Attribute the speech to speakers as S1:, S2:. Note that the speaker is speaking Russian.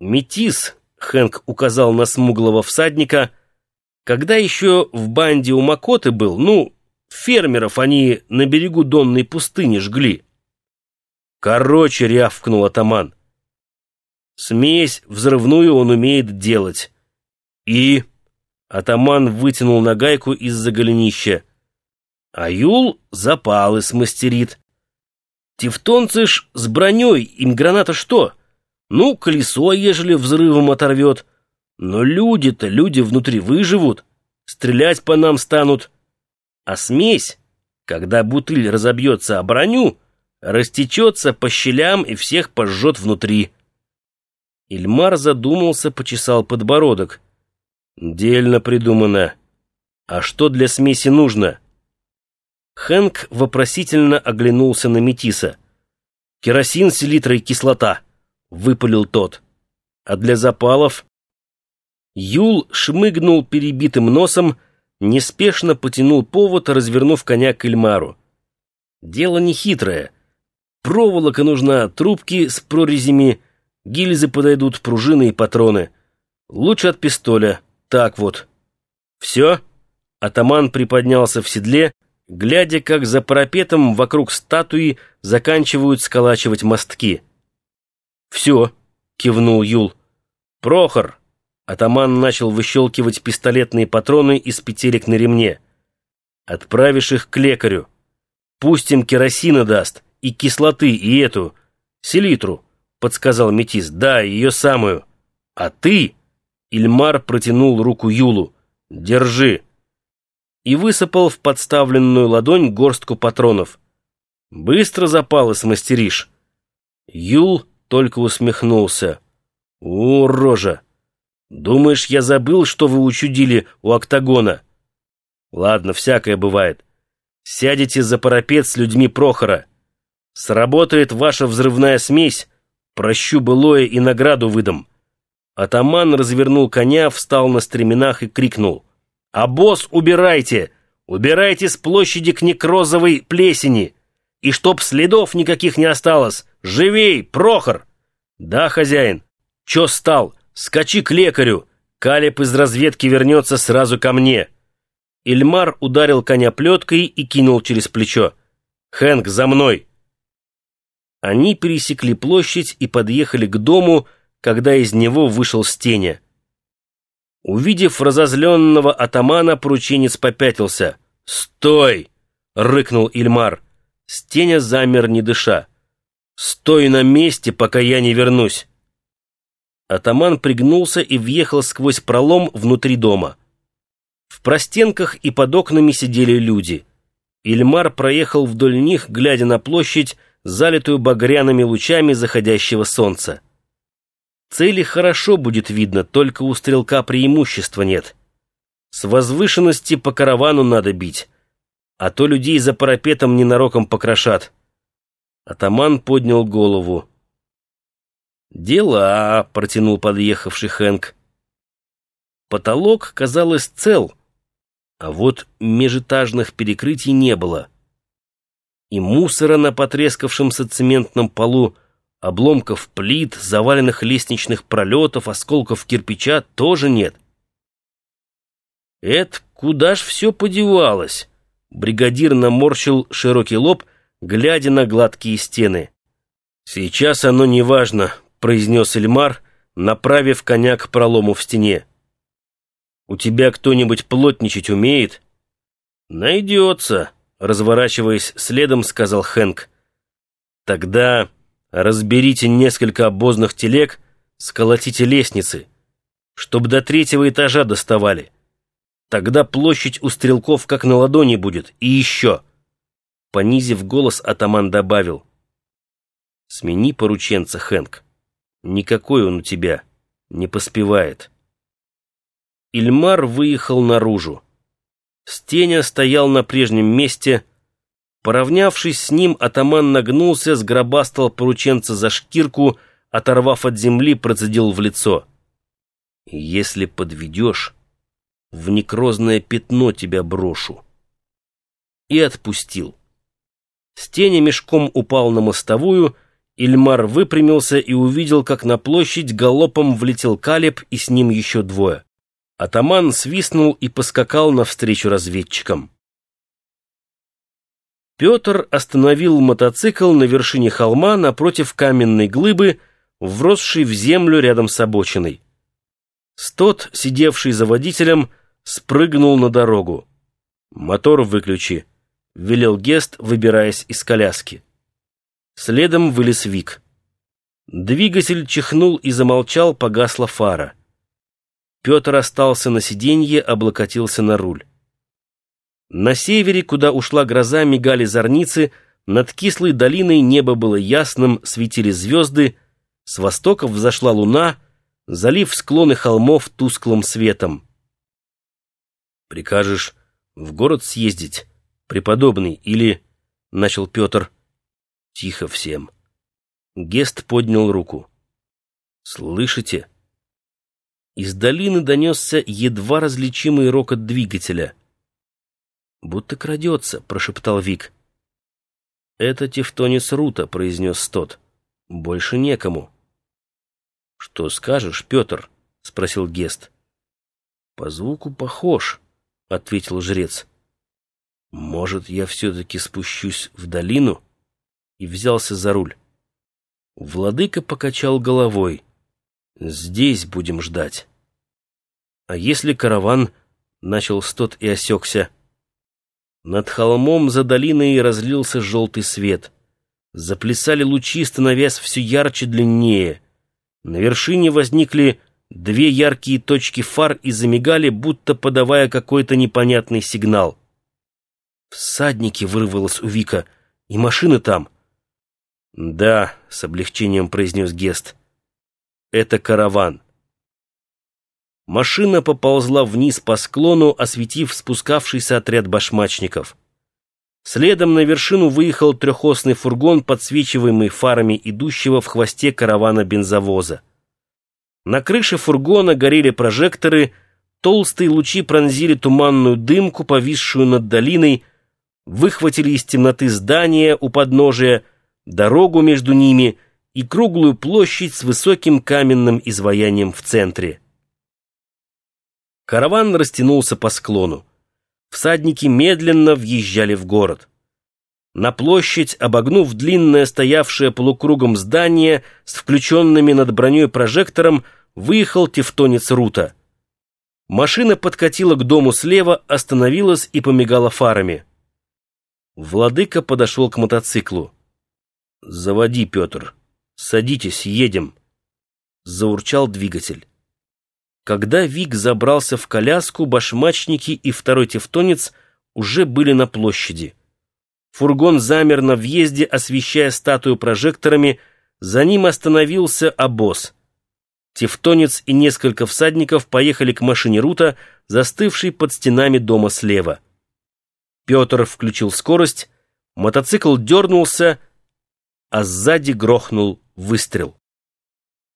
S1: Метис, Хэнк указал на смуглого всадника, когда еще в банде у Макоты был, ну, фермеров они на берегу Донной пустыни жгли. Короче, рявкнул атаман. Смесь взрывную он умеет делать. И... Атаман вытянул нагайку из-за голенища. А Юл запалы смастерит. Тевтонцы ж с броней, им граната что? Ну, колесо, ежели взрывом оторвет. Но люди-то, люди внутри выживут, стрелять по нам станут. А смесь, когда бутыль разобьется о броню, растечется по щелям и всех пожжет внутри. Ильмар задумался, почесал подбородок. Дельно придумано. А что для смеси нужно? Хэнк вопросительно оглянулся на Метиса. «Керосин, селитра и кислота», — выпалил тот. «А для запалов?» Юл шмыгнул перебитым носом, неспешно потянул повод, развернув коня к Эльмару. «Дело нехитрое. Проволока нужна, трубки с прорезями, гильзы подойдут, пружины и патроны. Лучше от пистоля. Так вот». «Все?» Атаман приподнялся в седле, глядя, как за парапетом вокруг статуи заканчивают сколачивать мостки. «Все», — кивнул Юл. «Прохор!» — атаман начал выщелкивать пистолетные патроны из петелек на ремне. «Отправишь их к лекарю. Пусть им керосина даст, и кислоты, и эту, селитру», — подсказал Метис. «Да, ее самую. А ты...» — Ильмар протянул руку Юлу. «Держи» и высыпал в подставленную ладонь горстку патронов. «Быстро запалы смастеришь». Юл только усмехнулся. «У, рожа! Думаешь, я забыл, что вы учудили у октагона?» «Ладно, всякое бывает. Сядете за парапет с людьми Прохора. Сработает ваша взрывная смесь, прощу былое и награду выдам». Атаман развернул коня, встал на стременах и крикнул. Босс убирайте! Убирайте с площади к некрозовой плесени! И чтоб следов никаких не осталось! Живей, Прохор!» «Да, хозяин. Чё стал? Скачи к лекарю! Калеб из разведки вернется сразу ко мне!» Ильмар ударил коня плеткой и кинул через плечо. «Хэнк, за мной!» Они пересекли площадь и подъехали к дому, когда из него вышел Стеня. Увидев разозленного атамана, порученец попятился. «Стой!» — рыкнул Ильмар. Стеня замер, не дыша. «Стой на месте, пока я не вернусь!» Атаман пригнулся и въехал сквозь пролом внутри дома. В простенках и под окнами сидели люди. Ильмар проехал вдоль них, глядя на площадь, залитую багряными лучами заходящего солнца. Цели хорошо будет видно, только у стрелка преимущества нет. С возвышенности по каравану надо бить, а то людей за парапетом ненароком покрошат. Атаман поднял голову. «Дела», — протянул подъехавший Хэнк. Потолок, казалось, цел, а вот межэтажных перекрытий не было. И мусора на потрескавшемся цементном полу — Обломков плит, заваленных лестничных пролетов, осколков кирпича тоже нет. «Это куда ж все подевалось?» Бригадир наморщил широкий лоб, глядя на гладкие стены. «Сейчас оно не важно», — произнес Эльмар, направив коня к пролому в стене. «У тебя кто-нибудь плотничать умеет?» «Найдется», — разворачиваясь следом, сказал Хэнк. «Тогда...» Разберите несколько обозных телег, сколотите лестницы, чтобы до третьего этажа доставали. Тогда площадь у стрелков как на ладони будет. И еще!» Понизив голос, атаман добавил. «Смени порученца, Хэнк. Никакой он у тебя. Не поспевает». Ильмар выехал наружу. Стеня стоял на прежнем месте, Поравнявшись с ним, атаман нагнулся, сгробастал порученца за шкирку, оторвав от земли, процедил в лицо. «Если подведешь, в некрозное пятно тебя брошу». И отпустил. Стеня мешком упал на мостовую, Ильмар выпрямился и увидел, как на площадь галопом влетел Калеб и с ним еще двое. Атаман свистнул и поскакал навстречу разведчикам. Петр остановил мотоцикл на вершине холма напротив каменной глыбы, вросшей в землю рядом с обочиной. Стот, сидевший за водителем, спрыгнул на дорогу. «Мотор выключи», — велел Гест, выбираясь из коляски. Следом вылез Вик. Двигатель чихнул и замолчал, погасла фара. Петр остался на сиденье, облокотился на руль. На севере, куда ушла гроза, мигали зорницы, над кислой долиной небо было ясным, светили звезды, с востока взошла луна, залив склоны холмов тусклым светом. «Прикажешь в город съездить, преподобный, или...» — начал Петр. «Тихо всем». Гест поднял руку. «Слышите?» Из долины донесся едва различимый рокот двигателя. «Будто крадется», — прошептал Вик. «Это Тевтонец Рута», — произнес Стот. «Больше некому». «Что скажешь, Петр?» — спросил Гест. «По звуку похож», — ответил жрец. «Может, я все-таки спущусь в долину?» И взялся за руль. Владыка покачал головой. «Здесь будем ждать». «А если караван...» — начал Стот и осекся. Над холмом за долиной разлился желтый свет. Заплясали лучи, становясь все ярче длиннее. На вершине возникли две яркие точки фар и замигали, будто подавая какой-то непонятный сигнал. «Всадники!» — вырвалось у Вика. «И машины там!» «Да», — с облегчением произнес Гест. «Это караван». Машина поползла вниз по склону, осветив спускавшийся отряд башмачников. Следом на вершину выехал трехосный фургон, подсвечиваемый фарами идущего в хвосте каравана бензовоза. На крыше фургона горели прожекторы, толстые лучи пронзили туманную дымку, повисшую над долиной, выхватили из темноты здания у подножия, дорогу между ними и круглую площадь с высоким каменным изваянием в центре. Караван растянулся по склону. Всадники медленно въезжали в город. На площадь, обогнув длинное стоявшее полукругом здание с включенными над броней прожектором, выехал тевтонец Рута. Машина подкатила к дому слева, остановилась и помигала фарами. Владыка подошел к мотоциклу. «Заводи, Петр. Садитесь, едем». Заурчал двигатель. Когда Вик забрался в коляску, башмачники и второй тевтонец уже были на площади. Фургон замер на въезде, освещая статую прожекторами, за ним остановился обоз. Тевтонец и несколько всадников поехали к машине Рута, застывшей под стенами дома слева. Петр включил скорость, мотоцикл дернулся, а сзади грохнул выстрел.